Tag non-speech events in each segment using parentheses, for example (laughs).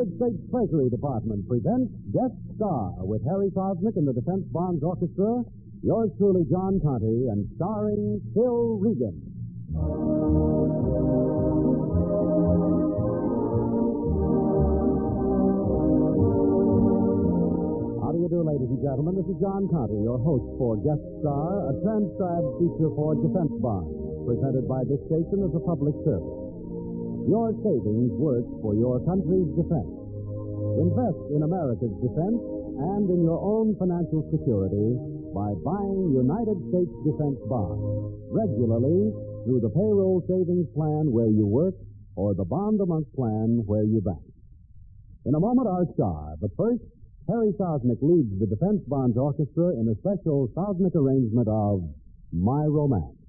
United States Treasury Department presents Guest Star with Harry Sosnick and the Defense Bonds Orchestra, yours truly, John Conte, and starring Phil Regan. How do you do, ladies and gentlemen? This is John Conte, your host for Guest Star, a transcribed feature for Defense Bonds, presented by this station as a public service. Your savings work for your country's defense. Invest in America's defense and in your own financial security by buying United States defense bonds regularly through the payroll savings plan where you work or the bond a month plan where you bank. In a moment, our star, but first, Harry Sosnick leads the Defense Bonds Orchestra in a special Sosnick arrangement of My Romance.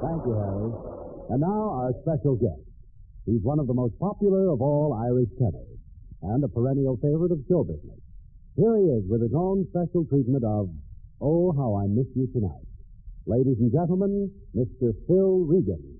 Thank you, Harry. And now our special guest. He's one of the most popular of all Irish tenors and a perennial favorite of show business. Here he is with his own special treatment of Oh, How I Miss You Tonight. Ladies and gentlemen, Mr. Phil Regan.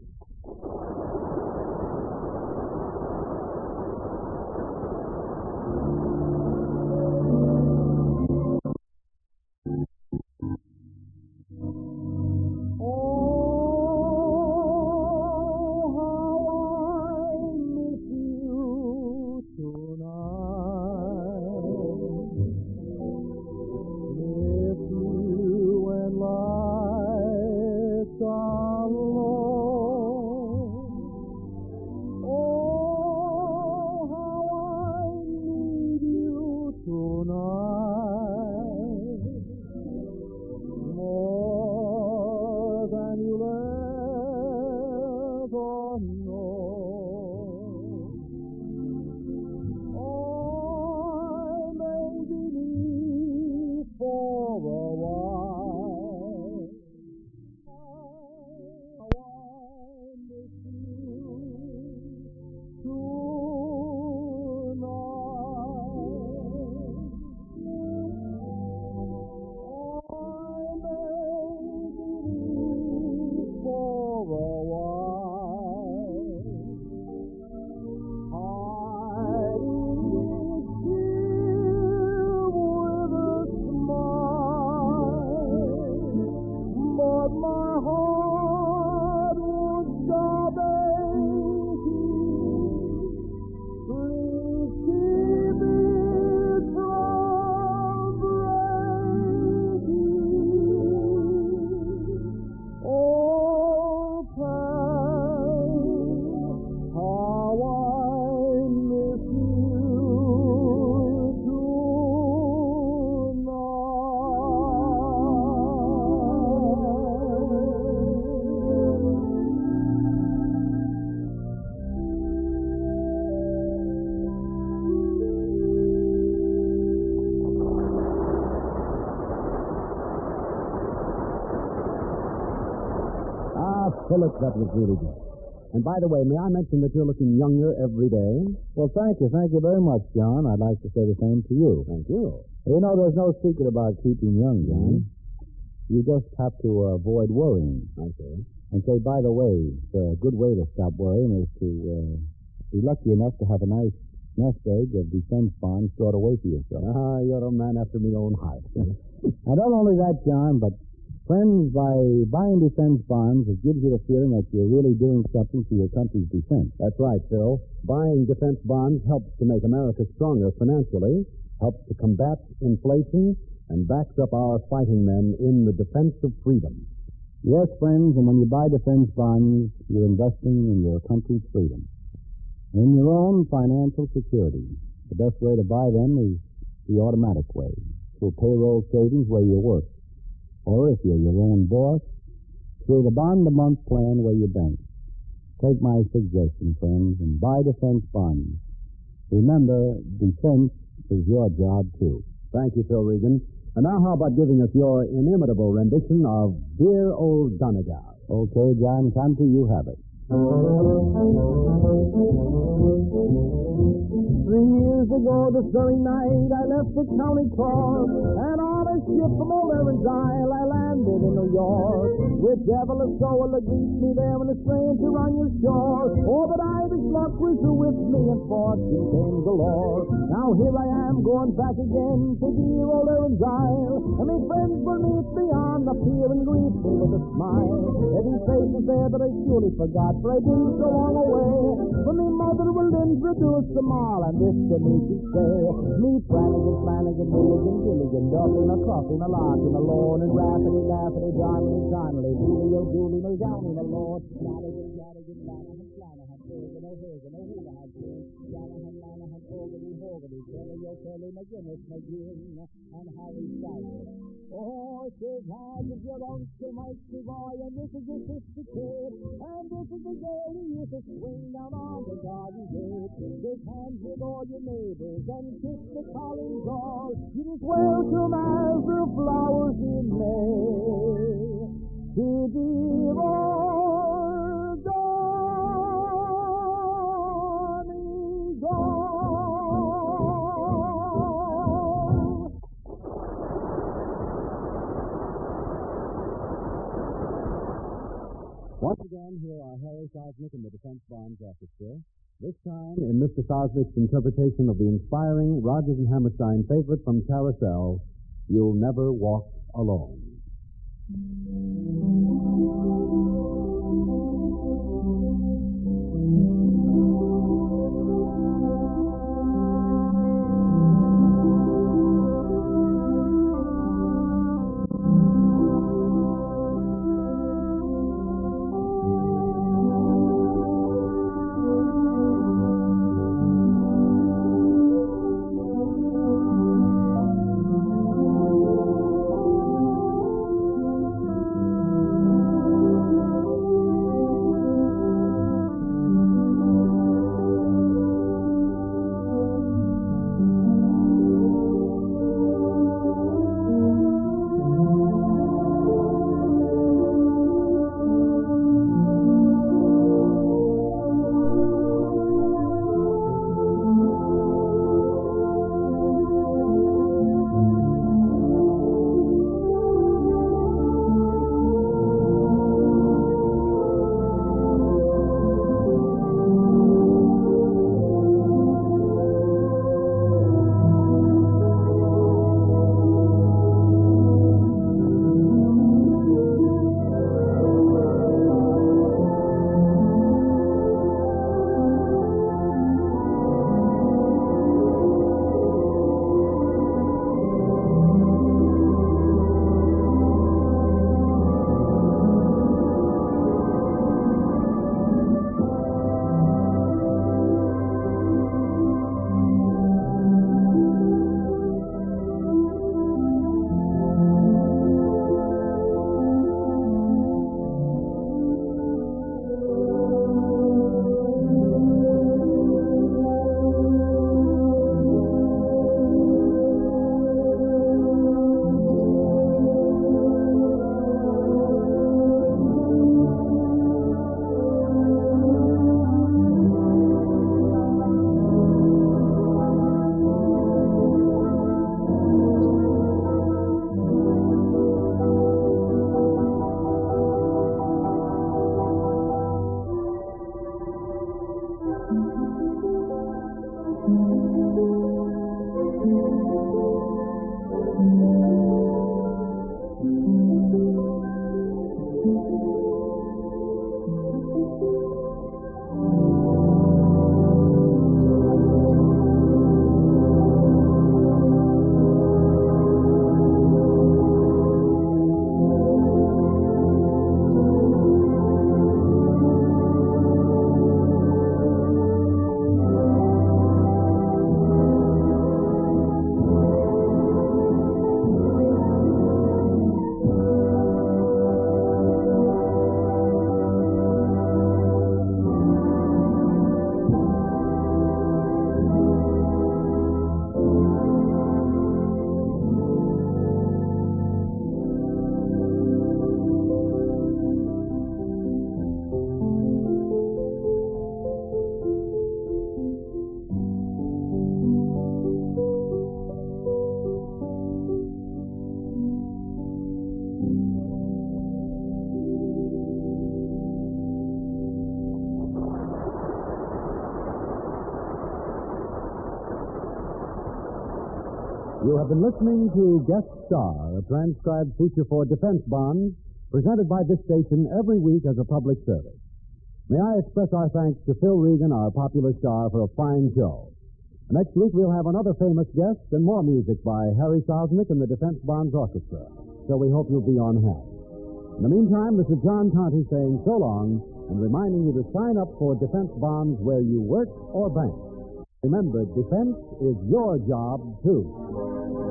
Look, that was really good. And by the way, may I mention that you're looking younger every day? Well, thank you. Thank you very much, John. I'd like to say the same to you. Thank you. You know, there's no secret about keeping young, John. You just have to uh, avoid worrying. I see. And say, by the way, the good way to stop worrying is to uh, be lucky enough to have a nice nest egg of defense bonds stored away for yourself. Ah, you're a man after my own heart. (laughs) And not only that, John, but friends, by buying defense bonds, it gives you the feeling that you're really doing something for your country's defense. That's right, Phil. Buying defense bonds helps to make America stronger financially, helps to combat inflation, and backs up our fighting men in the defense of freedom. Yes, friends, and when you buy defense bonds, you're investing in your country's freedom. In your own financial security. The best way to buy them is the automatic way, through payroll savings where you work. Or if you're your own boss, through the bond-a-month plan where you bank. Take my suggestion, friends, and buy defense bonds. Remember, defense is your job, too. Thank you, Phil Regan. And now how about giving us your inimitable rendition of Dear Old Donegal? Okay, John Conte, you have it. Three years ago this very night I left the county court and on a ship from old Erin's Isle I landed in New York. With devil a soul that greets me there when a stranger on your shore. Oh, but Irish luck was with me and fortune came galore. Now here I am going back again to dear old Erin's Isle. And my friends will meet me on the pier and greet me with a smile. Every face is there that I surely forgot, for I've been so long away. But my mother will introduce them all, and this to me she say. Me Flanagan, Flanagan, Milligan, Gilligan, Dublin, a Coffin, a Larkin, a Lorne, and Rafferty, Lafferty, Donnelly, Donnelly, Julie, oh, Julie, no Downey, no Lord, Flanagan, Flanagan, Flanagan, Flanagan, Hogan, oh, Hogan, oh, Houlihan, Flanagan, Flanagan, Hogan, Hogan, Kelly, oh, Kelly, McGinnis, McGinn, and Harry Styles. Oh, it is hard with your uncle, Mikey Boy, and this is your sister kid, and this is the day he used to swing down on the garden gate. Shake hands with all your neighbors and kiss the colleens all. You just welcome as the flowers in May. Defense Bonds. This time in Mr. Sosnick's interpretation of the inspiring Rogers and Hammerstein favorite from Carousel, You'll Never Walk Alone. You have been listening to Guest Star, a transcribed feature for defense bonds, presented by this station every week as a public service. May I express our thanks to Phil Regan, our popular star, for a fine show. Next week, we'll have another famous guest and more music by Harry Sosnick and the Defense Bonds Orchestra. So we hope you'll be on hand. In the meantime, this is John Conte saying so long and reminding you to sign up for defense bonds where you work or bank. Remember, defense is your job, too.